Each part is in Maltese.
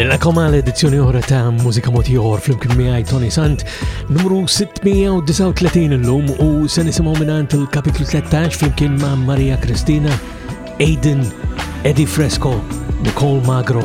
Nilqakom għal edizzjoni oħra ta' Mużika Motiħor fl-imkien miegħi Tony Sant, numru 639 illum u se nisimgħu minant il-kapitlu 13 fl-imkien ma' Maria Kristina, Aiden, Eddie Fresco, Nicole Magro,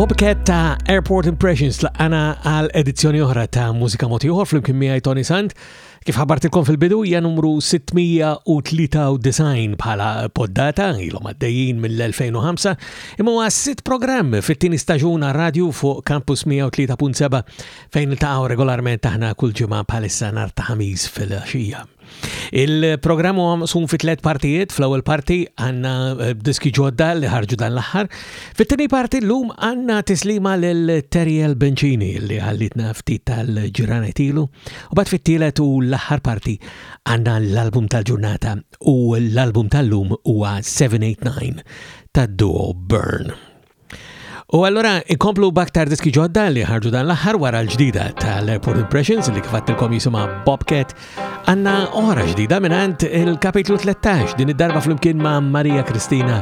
Bobcat ta' Airport Impressions laqqana għal edizzjoni oħra ta' Mużika Moti Oħor fl-imkien miegħi Tony Sant. Kif ħabartilkom fil-bidu hija numru 693 bħala poddata ilhom għaddejjin mill-2005 imma huwa sitt programm fit-tieni staġuna radju fuq Campus 103.7 fejn iltaqgħu regolarment aħna kull ġimgħa bħalissa nhar ta' ħamis fil-għaxija. Il-programm huwa maqsum fi tliet partijiet, fl-ewwel parti għandna eh, diski ġodda li ħarġu dan l-aħħar. Fit-tieni parti llum għandna tislima lil Teriel Bencini li għallitna ftit tal-ġranet ilu. U bad fit-tielet u l-aħħar parti għandna l-album tal-ġurnata u l-album tal-lum huwa 789 tad-duo Burn. U allura ikomplu baktar diski ġodda li ħarġu dan l-aħħar wara l-ġdida tal-Airport Impressions li kfattilkom jisima Bobcat għanna oħra ġdida minant il-kapitlu 13 din id-darba flimkien ma' Maria Kristina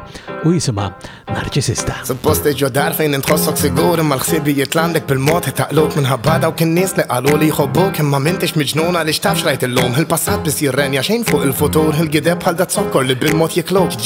u jisima Narċisista. Suppost iġo dar fejn intħossok sigur imma l-ħsibi jitlandek bil-mod taqluk minħabba daw kien nies li qalu li jħobbuk imma mintix miġnuna li xtaf xrajt illum il-passat bis jirrenja xejn fuq il-futur il-gideb bħal dat sokkor li bil-mod jiklok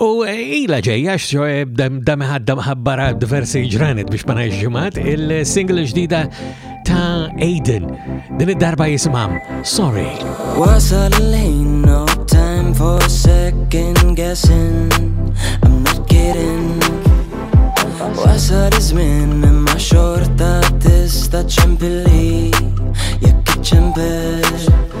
U eh, ila ġejja xġoe dam ħadda mħabbara diversi ġranet biex ma ngħix ġimgħat il-single ġdida ta' Aiden. Din id-darba jisimam Sorry. Was a lane, no time for second guessing. I'm not kidding. Was a izmin imma xorta tista ċempilli jekk ċempil.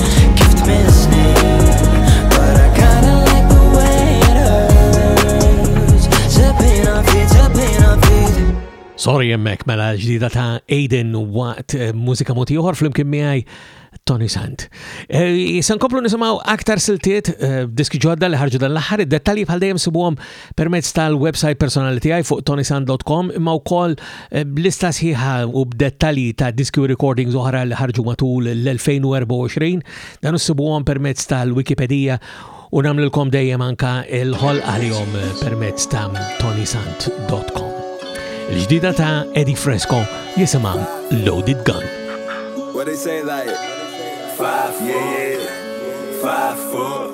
Sorry jemmek mela ġdida ta' Aiden waqt eh, mużika moti uħor fl-imkien miħaj Tony Sant. Eh, Jisan komplu nisimaw aktar siltiet eh, diski ġodda li ħarġu dan l-ħar, id-detalji bħal dejjem sibuhom permezz tal-website personali tiegħi fuq tonisan.com imma wkoll eh, lista sħiħa u b'dettalji ta' diski u recordings oħra li ħarġu matul l-2024 dan issibuhom permezz tal-Wikipedija u nagħmlilkom dejjem anka il-ħol għalihom permezz ta' tonisant.com. Il-ġdida ta' Eddie Fresco jisimha Loaded Gun. What they say like five, yeah, yeah, five, four.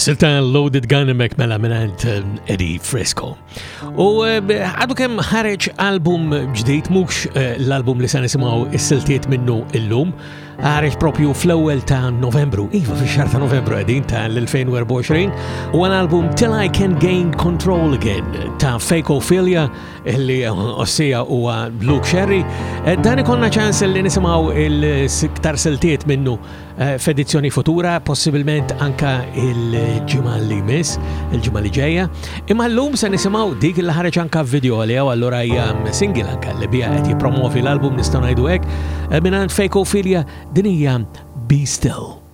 Silta Loaded Gun mek mela minant um, Eddie Fresco. U um, għadu kem ħareġ album ġdijt, mux uh, l-album li sanisimaw is-siltiet minnu illum, ħareġ propju fl-ewel ta' novembru, iva fi xar ta' novembru għedin ta' l-2024, u għal album Till I Can Gain Control Again ta' Fakeophilia li ossija huwa Blue Cherry. Eh, dan ikonna ċans li nisimaw il-ktar siltiet minnu eh, f'edizzjoni futura, possibilment anka il-ġimgħa li miss, il-ġimgħa li ġejja. Imma llum se nisimgħu dik il ħareġ anka f'video li jew allura hija single anka li bija qed jippromovi l-album nistgħu ngħidu hekk eh, minn Fejko Filja din hija Be Still.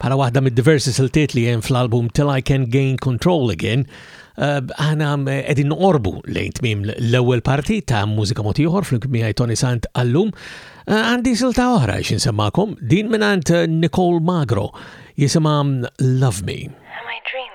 Bħala waħda mid-diversi siltiet li hemm fl-album Till I Can Gain Control Again, eh, aħna eh, qegħdin noqorbu lejn tmiem l-ewwel parti ta' mużika mod ieħor fl-kmija Tony Sant għallum. Eh, għandi silta oħra x'in semmakom, din mingħand Nicole Magro jisimha Love Me. Am I dreaming?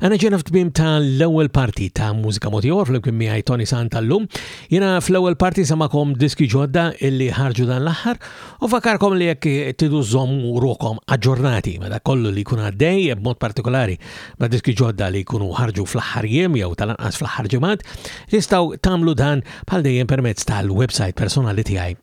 Għana ġena f'tmim ta' l-ewel parti ta' Mużika Motiħor fl-imkien miħaj Tony Sant tal-lum. Jena fl-ewel parti samakom diski ġodda illi ħarġu dan l-axħar u fakarkom li jekk tidu zom u rukom aġġornati meta kollu li kuna dej b'mod partikolari ma' diski ġodda li kunu ħarġu fl-axħar jiem jew tal-anqas fl-axħar ġemat, tistaw tamlu dan bħal dejjem permezz tal-website personali tiegħi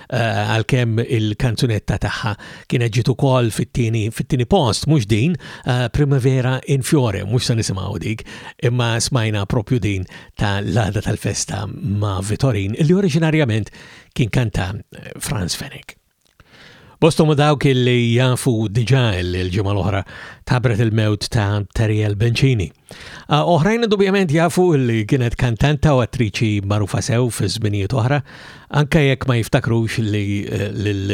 Eh, għalkemm il-kanzunetta tagħha kienet ġiet ukoll fit-tieni fit-tieni post, mhux din, eh, Primavera in Fiore, mhux se nisimgħu dik, imma smajna propju din ta' l-għada tal-festa ma' Vitorin, li oriġinarjament kien kanta eh, Franz Fenech. Bostom u dawk li jafu diġa il-ġimgħa l-oħra tabret il-mewt ta' Tariel Bencini. Ah, oħrajn indubjament jafu li kienet kantanta u attriċi marufa sew fi żminijiet oħra, anke jekk ma jiftakrux li eh,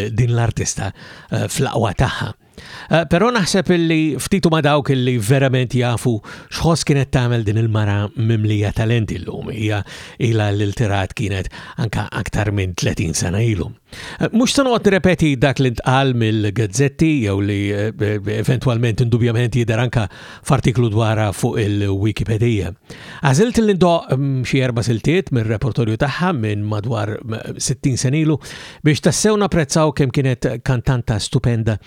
din l-artista eh, fl-aqwa tagħha. Eh, però naħseb illi ftitu ma dawk illi verament jafu xħos kienet tagħmel din il-mara mimlija talenti l-lum. Hija ila l-iltirat kienet anka aktar minn 30 sena ilum. Mux se noqgħod nirrepeti dak li ntqal mill-gazzetti jew li eh, eh, eventwalment indubjament jidher anka f'artiklu dwarha fuq il-Wikipedija. Għażilt li ndoq mm, xi erba' siltiet mir-repertorju tagħha minn madwar 60 mm, senilu biex tassew napprezzaw kemm kienet kantanta stupenda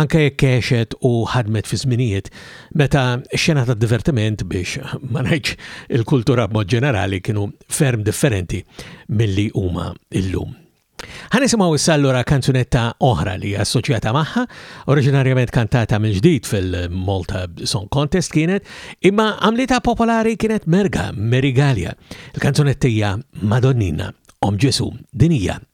anke jekk kexet u ħadmet fi żminijiet meta xena ta' divertiment biex ma ngħidx il-kultura b'mod ġenerali kienu ferm differenti milli huma illum. Ħanisimgħu issa allura kanzunetta oħra li assoċjata magħha, oriġinarjament kantata mill-ġdid fil-Malta Song Contest kienet, imma għamlita popolari kienet Merga, Merigalia. Il-kanzunetta hija Madonnina, Om Ġesu, dinija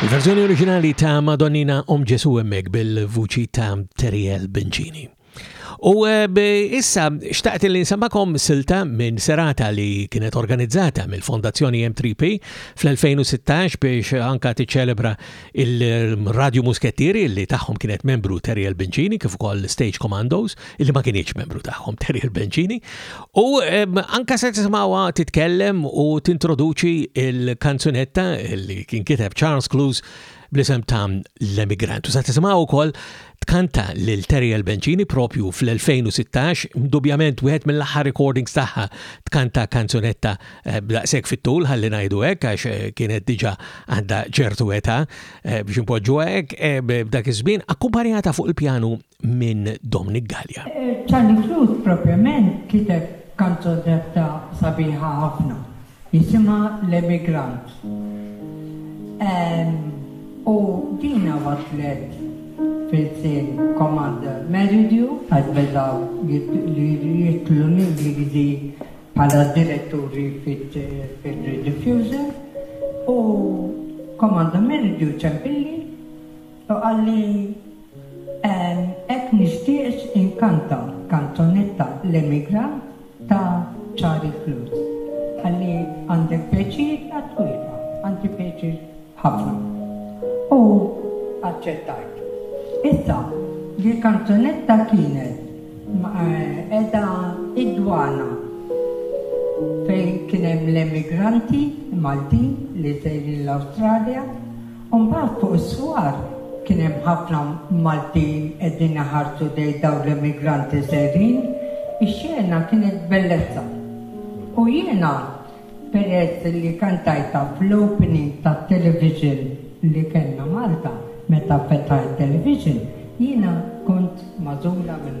Il-verżjoni oriġinali ta' Madonnina Om Ġesu emmek bil-vuċi ta' Teriel Bincini. U eh, issa xtaqt li nsemmakom silta minn serata li kienet organizzata mill-Fondazzjoni M3P fl-2016 biex anka tiċċelebra il-Radio Muskettieri li tagħhom kienet membru Teriel Bencini kif ukoll Stage Commandos li ma kienx membru tagħhom Teriel Bencini u anka se tisimgħuha titkellem u tintroduċi il-kanzunetta li kien kiteb Charles Clues bl-isem ta' l-emigrant. U sa' tisimaw u koll Tkanta lil Terry Elbencini propju fl-2016, dubjament wieħed mill-aħħar recordings tagħha tkanta kanzunetta eh, b'daqshekk fit-tul ħalli ngħidu hekk għax eh, kienet diġà għandha ċertu età eh, biex impoġġu hekk b'dak iż-żmien akkumpanjata fuq il-pjanu minn Dominic Gallia. Charlie Cruz propjament kiteb kanzunetta sabiħa ħafna. Jisimha L-Emigrant. U dina waslet f'ilsien Commander Merridew. Għad beda jitlu l-Ingliżi bħala diretturi fil-Rediffuser u Commander Merridew ċempilli u qalli hekk nixtieqx inkanta kanzunetta L-Emigrant Ta' Charlie Close. Ħalli għandek pjaċir tat-twielda. Għandi pjaċir ħafna. U aċċettajt. Issa, dil-kanzunetta kienet qiegħda id-dwana fejn kien hemm l-emigranti Maltin li sejrin l-Awstralja, U mbagħad fuq is-swar kien hemm ħafna Maltin qegħdin iħarsu dejn dawn l-emigranti sejrin. Ix-xena kienet bellezza. U jiena peress li kantajtha fl-opening tat-television li kellna Malta, meta fetħa t-television, jiena kont magħżula minn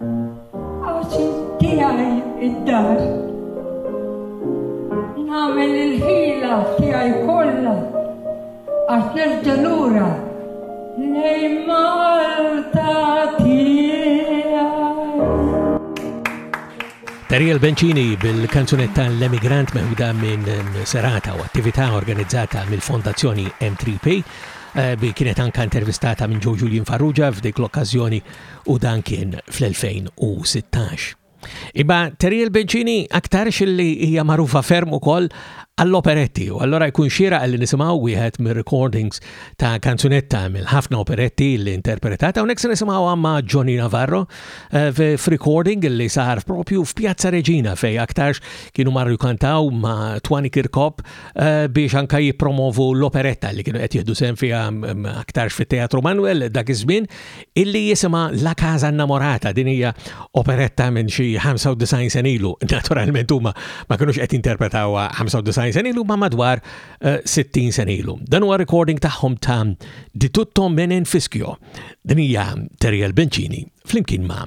Paċi tiegħi id-dar. Nagħmel il-ħila tiegħi kollha għax nerġa' lura lejn Malta tiegħi. Dariel Bencini bil-kanzunetta L-Emigrant meħuda minn serata u attività organizzata mill-Fondazzjoni M3P eh, bi kienet anka intervistata minn Joe Julian Farrugia f'dik l-okkazjoni u dan kien fl-2016. Imma Teriel Bencini aktarx illi hija magħrufa ferm ukoll għall-operetti u allura jkun xieraq li nisimgħu wieħed mir-recordings ta' kanzunetta mill-ħafna operetti li interpretata u neksa nisimgħu għamma Johnny Navarro eh, f'recording li sar propju f'Pjazza Reġina fej aktarx kienu marru kantaw ma' Twani Kirkop eh, biex anka jippromovu l-operetta li kienu qed jieħdu sem fiha mm, aktarx fit-Teatru Manuel dak iż-żmien illi jisimha La Casa Innamorata, din hija operetta minn xi 95 sen ilu. Naturalment huma ma kinux qed interpretawha 95 sen ilu ma madwar 60 eh, sen ilu. Dan huwa recording tagħhom ta' Di Tutto Menen Fiskio. Din hija Teriel Bencini flimkien ma'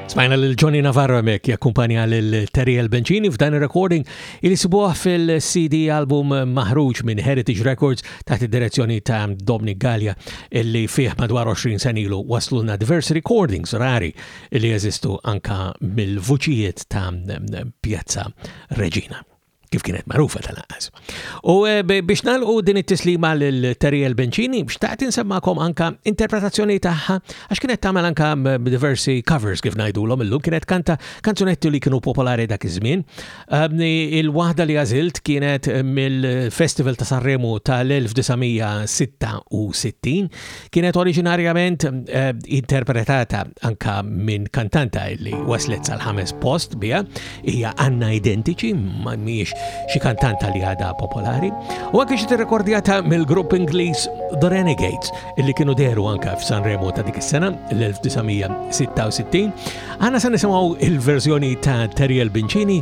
Smajna lil Johnny Navarro hemmhekk jakkumpanja lil Terry El Bencini f'dan ir-recording il sibuħ fil-CD album maħruġ minn Heritage Records taħt id-direzzjoni ta' Dominic Gallia illi fih madwar 20 senilu wasluna diversi recordings rari li jeżistu anka mill-vuċijiet ta' Pjazza Regina. kif kienet marufa tal-aqqas. U eh, biex nalqu din it-tislima l-Teriel Bencini, biex ta' tinsemmakom anka interpretazzjoni tagħha, għax kienet tagħmel anka mm, diversi covers kif ngħidulhom illum, kienet kanta kanzunetti li kienu popolari dak iż-żmien. Ehm, il-waħda li għażilt kienet mill-Festival ta' Sanremo tal-1966, Kienet oriġinarjament eh, interpretata anka minn kantanta li waslet sal-ħames post bija, hija għanna identiċi, ma miex xi kantanta li għada popolari, u anke xi tirrekordjata mill-grupp Ingliż The Renegades, illi kienu deru anka f'San Remo ta' dik is-sena l-1966. Għanna se nisimgħu il-verżjoni ta' Teriel Bincini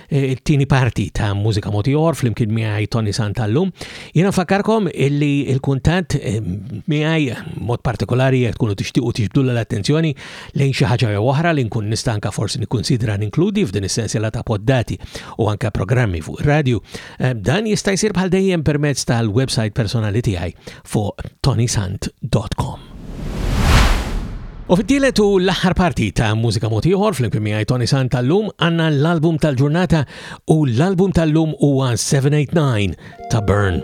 Eh, it-tieni parti ta' Mużika Motior flimkien miegħi Tony Santallum. Jiena fakkarkom illi il-kuntatt eh, miegħi mod partikolari jekk tkunu tixtiequ tixbdu l-attenzjoni lejn xi ħaġa jew oħra li nkun nista' anke forsi nikkunsidra ninkludi f'din is-sensiela ta' poddati u anke programmi fuq ir-radju. Eh, dan jista' jsir bħal dejjem permezz tal-website personali tiegħi fuq tonysant dot com. U fit-tielet u l-aħħar parti ta' mużika mod ieħor flimkien miegħi Tony Sant tal-lum għandna l-album tal-ġurnata u l-album tal-lum huwa 789 ta' Burn.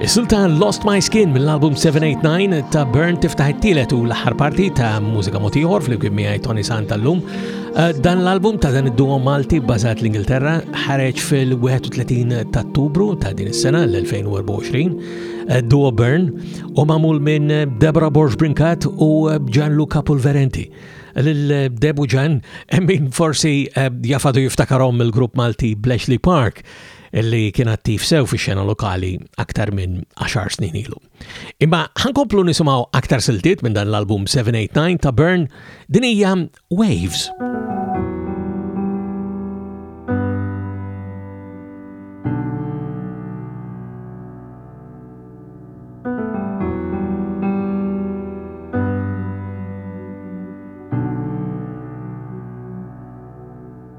Is-silta Lost My Skin mill-album 789 ta' Burn tiftaħ it-tielet u l-aħħar parti ta' mużika motiħor fl-imkien miegħi Tony Sant tal-lum. Eh, dan l-album ta' dan id-duo Malti bbażat l-Ingilterra ħareġ fil-31 ta' Ottubru ta' din is-sena l-2024. Eh, duo Burn u magħmul minn Deborah Borg Brinkat u Gianluca Pulverenti l-Debu Ġan, emmin forsi eh, jafadu jiftakarom il-grupp Malti Blashley Park. li kien attiv sew fi xena lokali aktar minn 10 snin ilu. Imma ħankomplu nisimaw aktar siltiet minn dan l-album 789 ta' Burn din hija Waves.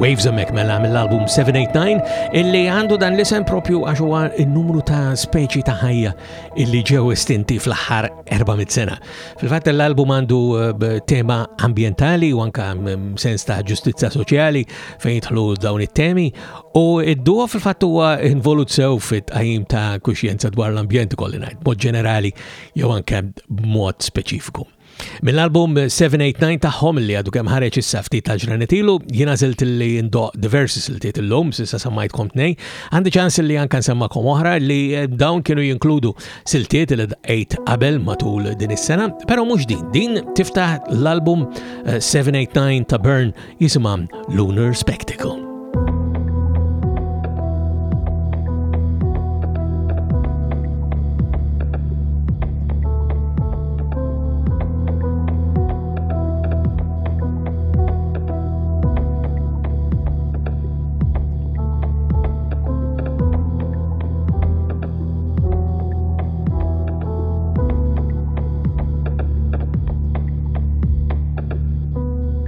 Waves hemmhekk mela mill-album 789 illi għandu dan l-isem propju għax huwa n-numru ta' speċi ta' ħajja illi ġew estinti fl-aħħar 400 sena. Fil-fatt l-album għandu eh, tema ambientali u anka mm, sens ta' ġustizza soċjali fejn jidħlu dawn it-temi u id-duo fil-fatt huwa involut sew fit-qajjim ta' kuxjenza dwar l-ambjent ukoll ngħid, mod ġenerali jew anke b'mod speċifiku. Mill-album 789 tagħhom li għadu kemm ħareġ issa ftit tal-ġranet ilu, jiena żilt li ndoq diversi siltiet illum, s'issa semmajtkom tnej, għandi ċans li anke nsemmakom oħra li eh, dawn kienu jinkludu siltiet li dqejt qabel matul din is-sena, però mhux din, din tiftaħ l-album 789 eh, ta' Burn jisimha Lunar Spectacle.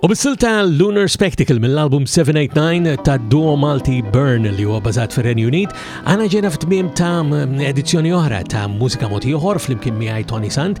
U bissil ta' Lunar Spectacle mill-album 789 ta' duo Malti Burn li huwa bażat fir renju Unit, għana ġena f'tmiem ta' edizzjoni oħra ta' mużika moti oħor fl-imkien miegħi Tony Sant.